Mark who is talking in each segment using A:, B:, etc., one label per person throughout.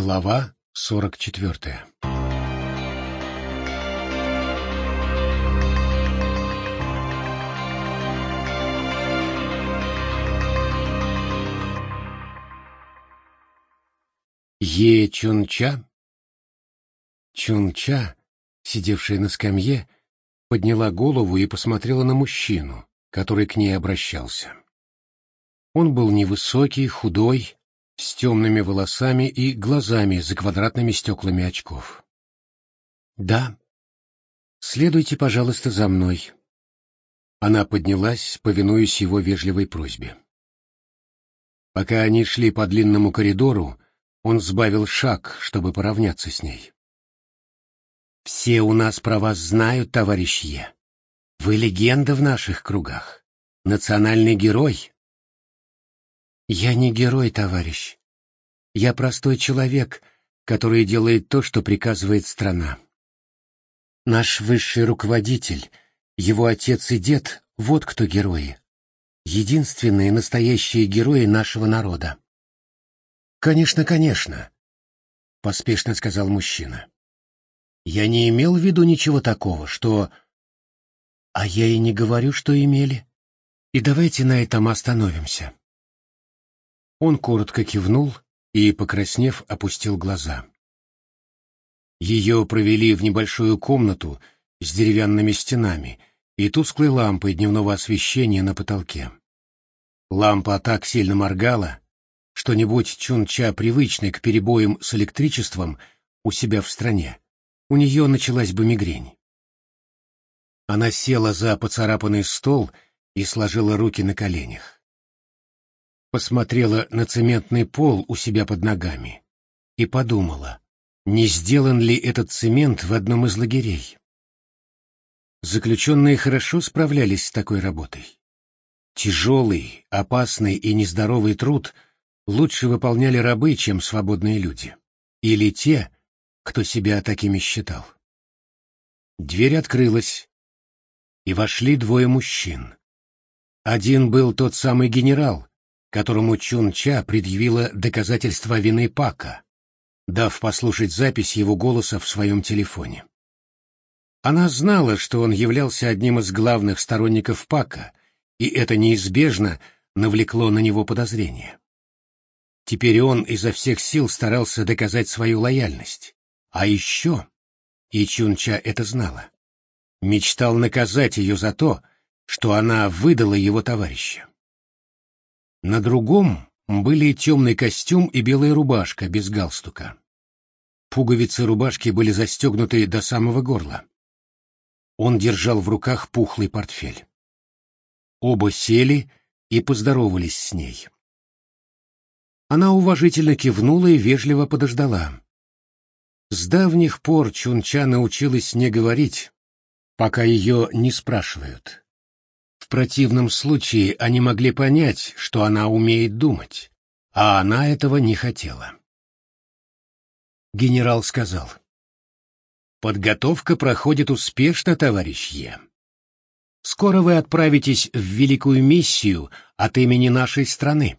A: Глава сорок четвертая Е Чунча? Чунча, сидевшая на скамье, подняла голову и посмотрела на мужчину, который к ней обращался. Он был невысокий, худой, с темными волосами и глазами за квадратными стеклами очков. «Да. Следуйте, пожалуйста, за мной». Она поднялась, повинуясь его вежливой просьбе. Пока они шли по длинному коридору, он сбавил шаг, чтобы поравняться с ней. «Все у нас про вас знают, товарищ Е. Вы легенда в наших кругах. Национальный герой. Я не герой, товарищ. Я простой человек, который делает то, что приказывает страна. Наш высший руководитель, его отец и дед — вот кто герои. Единственные настоящие герои нашего народа. «Конечно, конечно», — поспешно сказал мужчина. «Я не имел в виду ничего такого, что...» «А я и не говорю, что имели. И давайте на этом остановимся». Он коротко кивнул и, покраснев, опустил глаза. Ее провели в небольшую комнату с деревянными стенами и тусклой лампой дневного освещения на потолке. Лампа так сильно моргала, что нибудь Чунча, привычный к перебоям с электричеством у себя в стране, у нее началась бы мигрень. Она села за поцарапанный стол и сложила руки на коленях посмотрела на цементный пол у себя под ногами и подумала, не сделан ли этот цемент в одном из лагерей. Заключенные хорошо справлялись с такой работой. Тяжелый, опасный и нездоровый труд лучше выполняли рабы, чем свободные люди. Или те, кто себя такими считал. Дверь открылась, и вошли двое мужчин. Один был тот самый генерал, которому Чун-Ча предъявила доказательства вины Пака, дав послушать запись его голоса в своем телефоне. Она знала, что он являлся одним из главных сторонников Пака, и это неизбежно навлекло на него подозрения. Теперь он изо всех сил старался доказать свою лояльность. А еще, и Чунча это знала, мечтал наказать ее за то, что она выдала его товарища. На другом были темный костюм и белая рубашка без галстука. Пуговицы рубашки были застегнуты до самого горла. Он держал в руках пухлый портфель. Оба сели и поздоровались с ней. Она уважительно кивнула и вежливо подождала. С давних пор Чунча научилась не говорить, пока ее не спрашивают. В противном случае они могли понять, что она умеет думать, а она этого не хотела. Генерал сказал. «Подготовка проходит успешно, товарищ Е. Скоро вы отправитесь в великую миссию от имени нашей страны».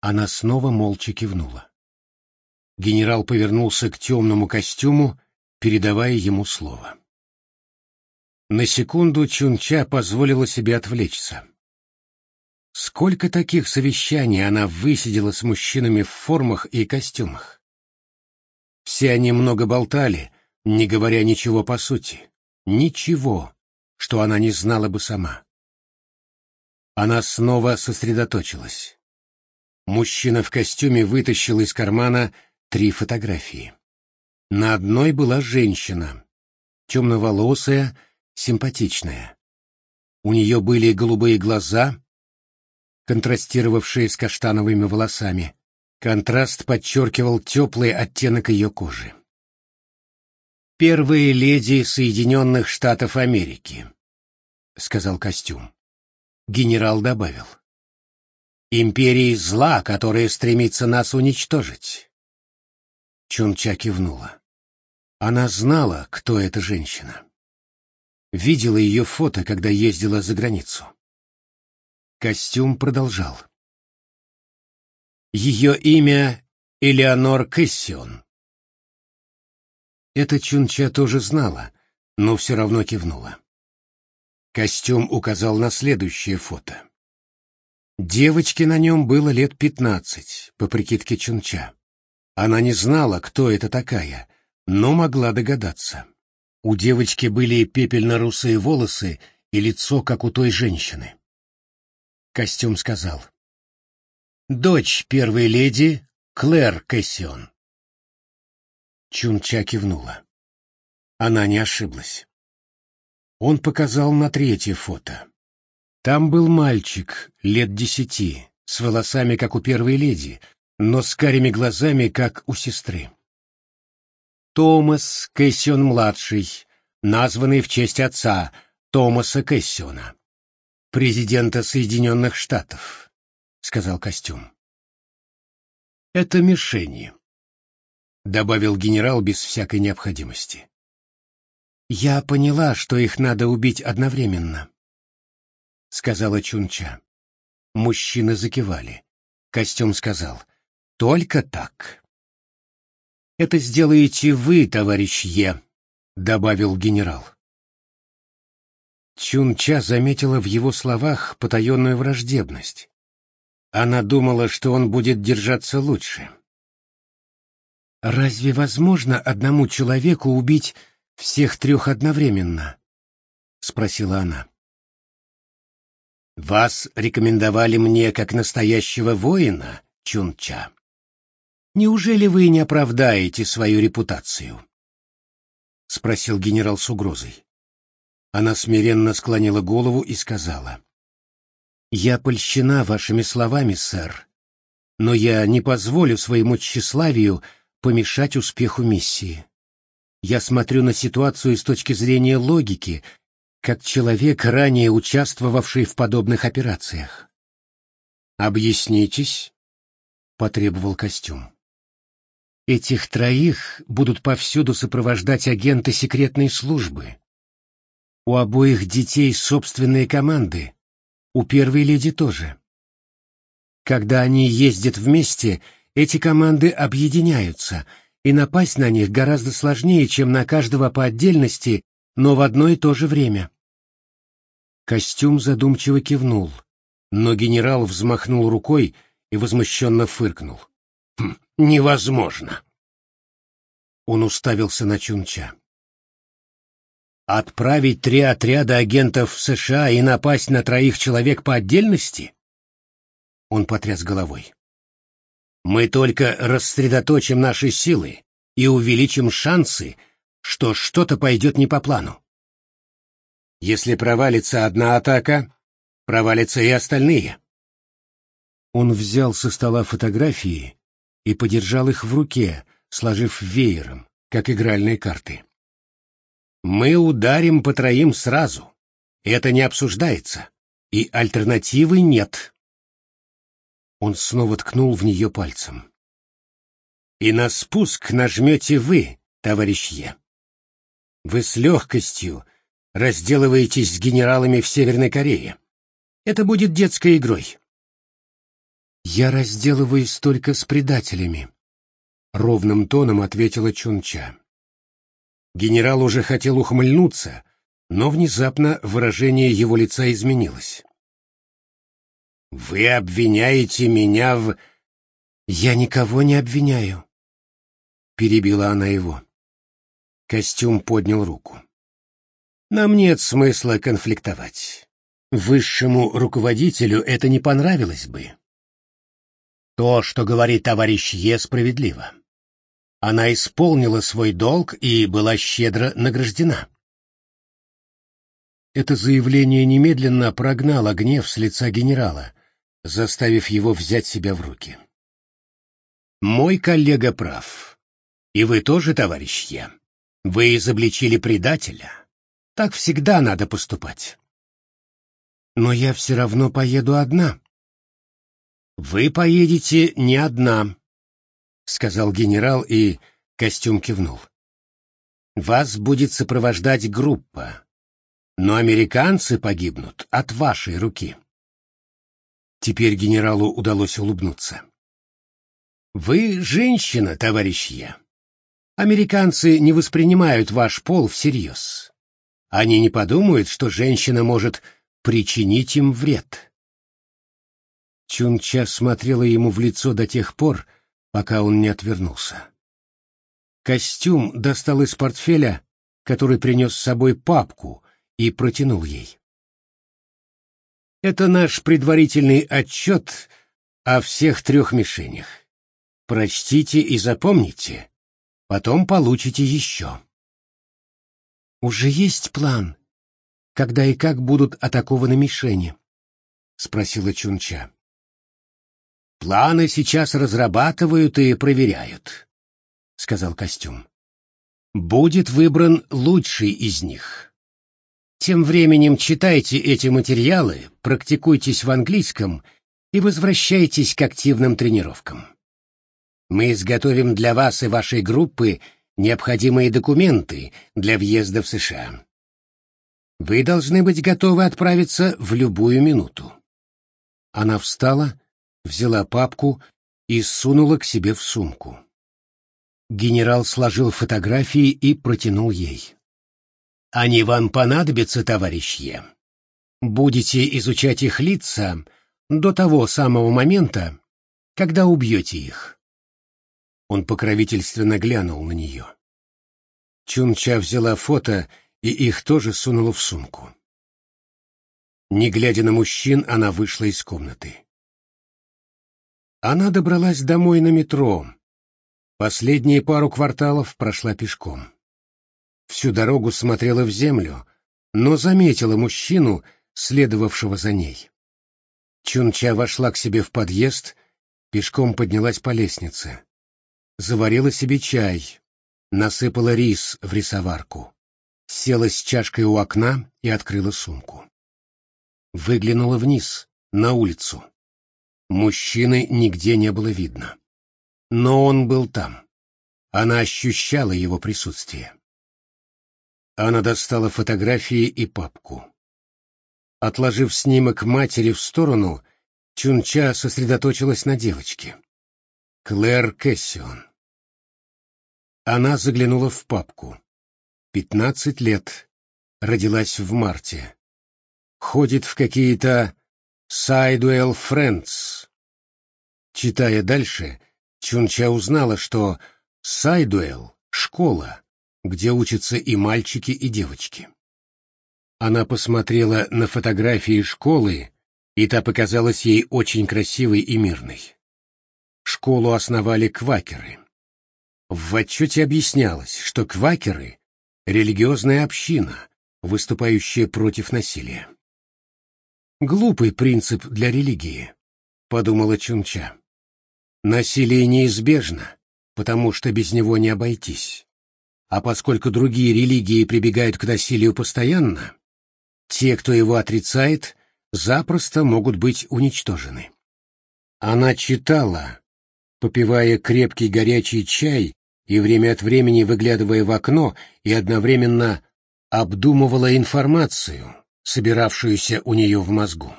A: Она снова молча кивнула. Генерал повернулся к темному костюму, передавая ему слово. На секунду Чунча позволила себе отвлечься. Сколько таких совещаний она высидела с мужчинами в формах и костюмах? Все они много болтали, не говоря ничего по сути. Ничего, что она не знала бы сама. Она снова сосредоточилась. Мужчина в костюме вытащил из кармана три фотографии. На одной была женщина, темноволосая, симпатичная. У нее были голубые глаза, контрастировавшие с каштановыми волосами. Контраст подчеркивал теплый оттенок ее кожи. «Первые леди Соединенных Штатов Америки», — сказал костюм. Генерал добавил. «Империи зла, которая стремится нас уничтожить». Чунча кивнула. Она знала, кто эта женщина видела ее фото, когда ездила за границу. Костюм продолжал. Ее имя Элеонор Кэссион. Это Чунча тоже знала, но все равно кивнула. Костюм указал на следующее фото. Девочке на нем было лет пятнадцать, по прикидке Чунча. Она не знала, кто это такая, но могла догадаться. У девочки были пепельно-русые волосы и лицо, как у той женщины. Костюм сказал. «Дочь первой леди Клэр Кэссион». Чунча кивнула. Она не ошиблась. Он показал на третье фото. Там был мальчик лет десяти, с волосами, как у первой леди, но с карими глазами, как у сестры. Томас Кэссион-младший, названный в честь отца Томаса Кэссиона, президента Соединенных Штатов, — сказал костюм. «Это мишени», — добавил генерал без всякой необходимости. «Я поняла, что их надо убить одновременно», — сказала Чунча. Мужчины закивали. Костюм сказал, «Только так». «Это сделаете вы, товарищ Е», — добавил генерал. Чунча заметила в его словах потаенную враждебность. Она думала, что он будет держаться лучше. «Разве возможно одному человеку убить всех трех одновременно?» — спросила она. Вас рекомендовали мне как настоящего воина, Чунча. Неужели вы не оправдаете свою репутацию? спросил генерал с угрозой. Она смиренно склонила голову и сказала: Я польщена вашими словами, сэр, но я не позволю своему тщеславию помешать успеху миссии. Я смотрю на ситуацию с точки зрения логики как человек, ранее участвовавший в подобных операциях. «Объяснитесь», — потребовал костюм. «Этих троих будут повсюду сопровождать агенты секретной службы. У обоих детей собственные команды, у первой леди тоже. Когда они ездят вместе, эти команды объединяются, и напасть на них гораздо сложнее, чем на каждого по отдельности, но в одно и то же время. Костюм задумчиво кивнул, но генерал взмахнул рукой и возмущенно фыркнул. «Хм, «Невозможно!» Он уставился на Чунча. «Отправить три отряда агентов в США и напасть на троих человек по отдельности?» Он потряс головой. «Мы только рассредоточим наши силы и увеличим шансы, что что-то пойдет не по плану. Если провалится одна атака, провалятся и остальные. Он взял со стола фотографии и подержал их в руке, сложив веером, как игральные карты. Мы ударим по троим сразу. Это не обсуждается. И альтернативы нет. Он снова ткнул в нее пальцем. И на спуск нажмете вы, товарищ. Вы с легкостью разделываетесь с генералами в Северной Корее. Это будет детской игрой. Я разделываюсь только с предателями, ровным тоном ответила Чунча. Генерал уже хотел ухмыльнуться, но внезапно выражение его лица изменилось. Вы обвиняете меня в Я никого не обвиняю, перебила она его. Костюм поднял руку. Нам нет смысла конфликтовать. Высшему руководителю это не понравилось бы. То, что говорит товарищ Е, справедливо. Она исполнила свой долг и была щедро награждена. Это заявление немедленно прогнало гнев с лица генерала, заставив его взять себя в руки. «Мой коллега прав. И вы тоже, товарищ Е. Вы изобличили предателя, так всегда надо поступать. Но я все равно поеду одна. Вы поедете не одна, сказал генерал и костюм кивнул. Вас будет сопровождать группа, но американцы погибнут от вашей руки. Теперь генералу удалось улыбнуться. Вы женщина, товарищ Е. Американцы не воспринимают ваш пол всерьез. Они не подумают, что женщина может причинить им вред. Чунча смотрела ему в лицо до тех пор, пока он не отвернулся. Костюм достал из портфеля, который принес с собой папку, и протянул ей. Это наш предварительный отчет о всех трех мишенях. Прочтите и запомните, потом получите еще. Уже есть план, когда и как будут атакованы мишени? Спросила Чунча. Планы сейчас разрабатывают и проверяют, сказал костюм. Будет выбран лучший из них. Тем временем читайте эти материалы, практикуйтесь в английском и возвращайтесь к активным тренировкам. Мы изготовим для вас и вашей группы необходимые документы для въезда в США. Вы должны быть готовы отправиться в любую минуту. Она встала, взяла папку и сунула к себе в сумку. Генерал сложил фотографии и протянул ей. Они вам понадобятся, товарищи. Будете изучать их лица до того самого момента, когда убьете их. Он покровительственно глянул на нее. Чунча взяла фото и их тоже сунула в сумку. Не глядя на мужчин, она вышла из комнаты. Она добралась домой на метро. Последние пару кварталов прошла пешком всю дорогу смотрела в землю, но заметила мужчину, следовавшего за ней. Чунча вошла к себе в подъезд, пешком поднялась по лестнице. Заварила себе чай, насыпала рис в рисоварку, села с чашкой у окна и открыла сумку. Выглянула вниз, на улицу. Мужчины нигде не было видно. Но он был там. Она ощущала его присутствие. Она достала фотографии и папку. Отложив снимок матери в сторону, Чунча сосредоточилась на девочке. Клэр Кэссион. Она заглянула в папку. Пятнадцать лет. Родилась в марте. Ходит в какие-то Сайдуэлл Френдс. Читая дальше, Чунча узнала, что Сайдуэлл — школа, где учатся и мальчики, и девочки. Она посмотрела на фотографии школы, и та показалась ей очень красивой и мирной. Школу основали квакеры. В отчете объяснялось, что квакеры — религиозная община, выступающая против насилия. «Глупый принцип для религии», — подумала Чунча. «Насилие неизбежно, потому что без него не обойтись. А поскольку другие религии прибегают к насилию постоянно, те, кто его отрицает, запросто могут быть уничтожены. Она читала, попивая крепкий горячий чай и время от времени выглядывая в окно и одновременно обдумывала информацию, собиравшуюся у нее в мозгу.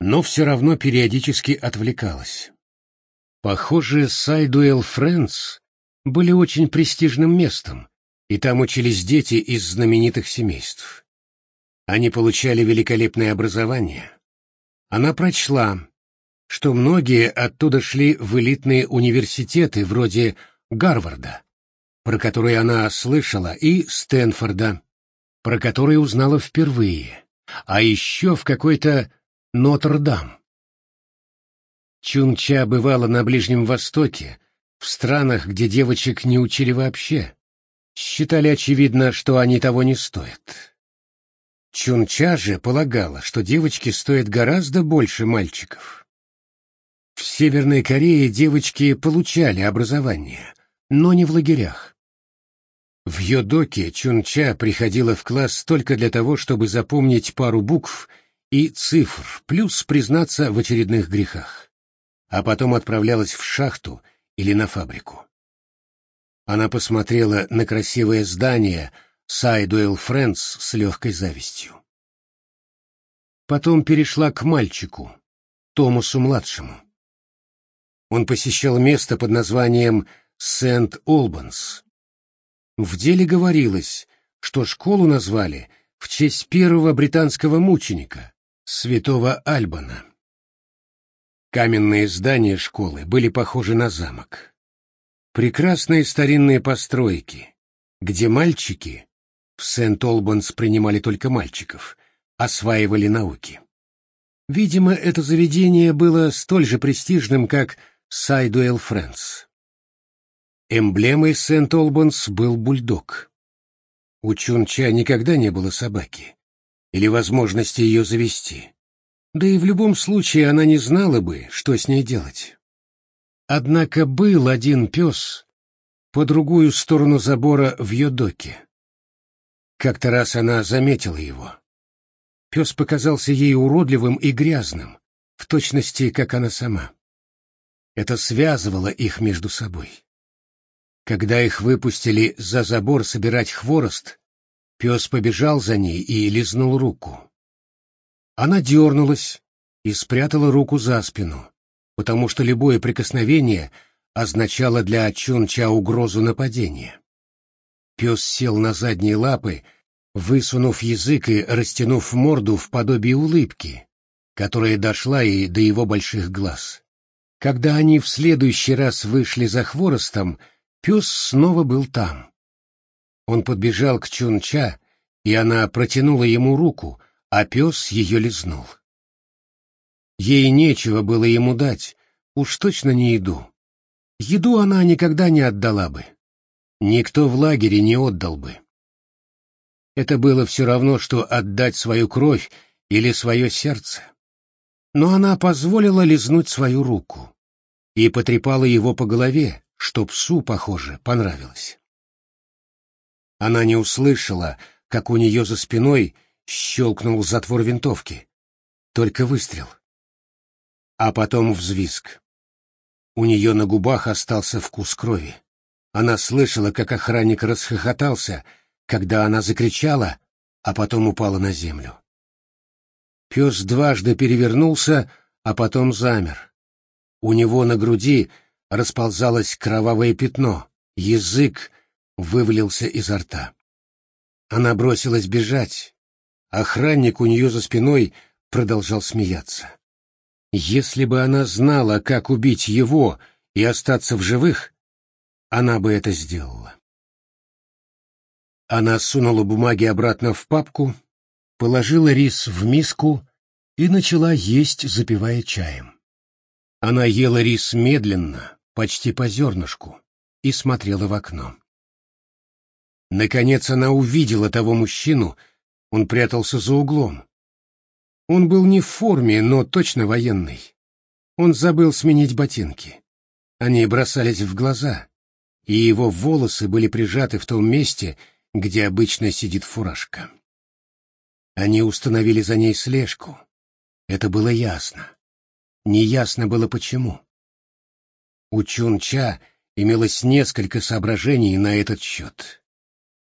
A: Но все равно периодически отвлекалась. Похоже, Сайдуэл Фрэнс были очень престижным местом, и там учились дети из знаменитых семейств. Они получали великолепное образование. Она прочла, что многие оттуда шли в элитные университеты вроде Гарварда, про который она слышала, и Стэнфорда, про который узнала впервые, а еще в какой-то Нотр-Дам. Чунча бывала на Ближнем Востоке, в странах, где девочек не учили вообще, считали очевидно, что они того не стоят. Чунча же полагала, что девочки стоят гораздо больше мальчиков. В Северной Корее девочки получали образование, но не в лагерях. В Йодоке Чунча приходила в класс только для того, чтобы запомнить пару букв и цифр, плюс признаться в очередных грехах. А потом отправлялась в шахту или на фабрику. Она посмотрела на красивое здание Сайдуэлл Френдс с легкой завистью. Потом перешла к мальчику, Томасу-младшему. Он посещал место под названием Сент-Олбанс. В деле говорилось, что школу назвали в честь первого британского мученика, святого Альбана. Каменные здания школы были похожи на замок. Прекрасные старинные постройки, где мальчики, в Сент-Олбанс принимали только мальчиков, осваивали науки. Видимо, это заведение было столь же престижным, как Сайдуэлл Фрэнс. Эмблемой Сент-Олбанс был бульдог. У Чунча никогда не было собаки или возможности ее завести. Да и в любом случае она не знала бы, что с ней делать. Однако был один пес по другую сторону забора в Йодоке. Как-то раз она заметила его. Пес показался ей уродливым и грязным, в точности, как она сама. Это связывало их между собой. Когда их выпустили за забор собирать хворост, пес побежал за ней и лизнул руку. Она дернулась и спрятала руку за спину, потому что любое прикосновение означало для Чунча угрозу нападения. Пес сел на задние лапы, высунув язык и растянув морду в подобие улыбки, которая дошла и до его больших глаз. Когда они в следующий раз вышли за хворостом, Пес снова был там. Он подбежал к Чунча, и она протянула ему руку, а пес ее лизнул. Ей нечего было ему дать, уж точно не еду. Еду она никогда не отдала бы. Никто в лагере не отдал бы. Это было все равно, что отдать свою кровь или свое сердце. Но она позволила лизнуть свою руку и потрепала его по голове, что псу, похоже, понравилось. Она не услышала, как у нее за спиной щелкнул затвор винтовки. Только выстрел. А потом взвизг. У нее на губах остался вкус крови. Она слышала, как охранник расхохотался, когда она закричала, а потом упала на землю. Пес дважды перевернулся, а потом замер. У него на груди расползалось кровавое пятно, язык вывалился изо рта. Она бросилась бежать. Охранник у нее за спиной продолжал смеяться. Если бы она знала, как убить его и остаться в живых, она бы это сделала. Она сунула бумаги обратно в папку, положила рис в миску и начала есть, запивая чаем. Она ела рис медленно, почти по зернышку, и смотрела в окно. Наконец она увидела того мужчину, он прятался за углом. Он был не в форме, но точно военный. Он забыл сменить ботинки. Они бросались в глаза, и его волосы были прижаты в том месте, где обычно сидит фуражка. Они установили за ней слежку. Это было ясно. Неясно было почему. У Чунча имелось несколько соображений на этот счет,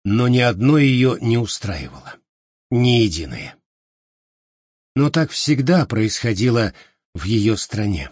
A: но ни одно ее не устраивало, ни единое. Но так всегда происходило в ее стране.